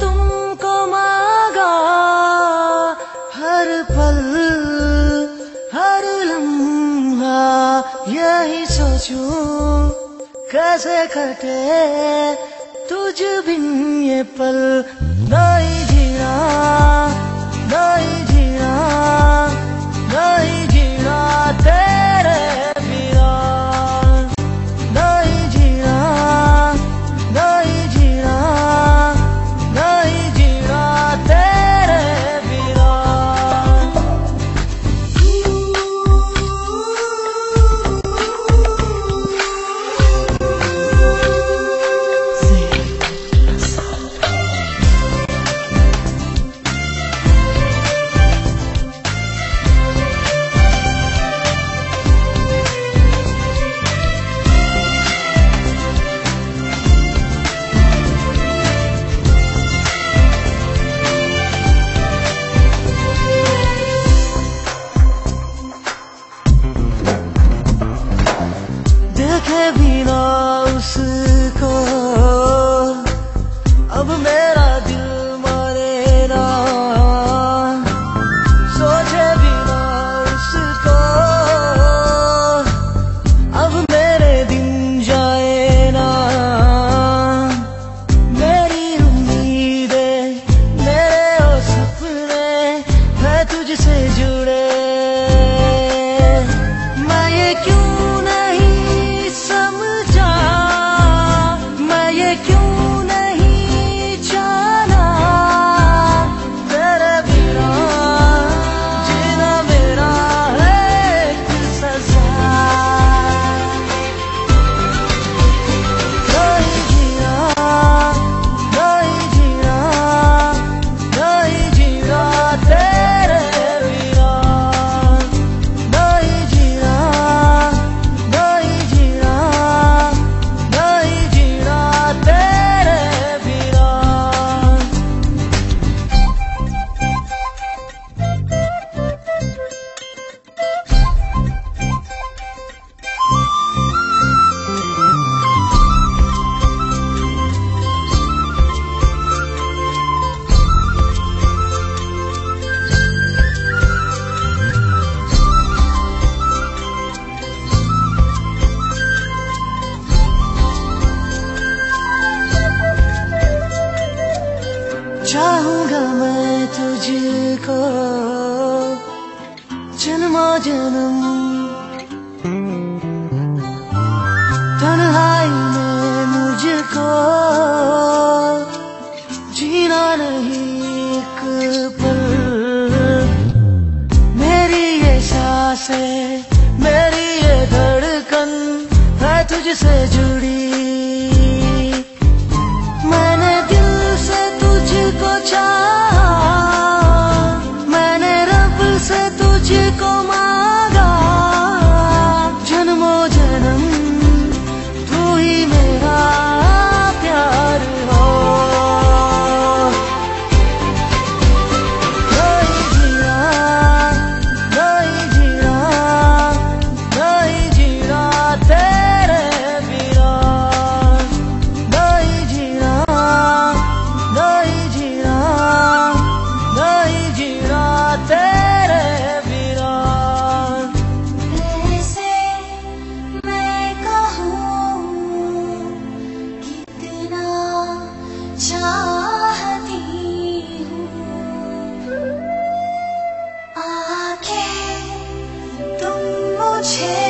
तुमको मांगा, हर पल, हर लम्हा, यही सोचूं, कैसे कटे तुझ बिन ये पल, नहीं けびの薄い चाहूँगा मैं तुझको। जन्मा जन्म। तन्हाई में मुझको। जीना नहीं एक पल। मेरी ये साँसें, मेरी ये धड़कन है तुझसे जुड़ी। go change.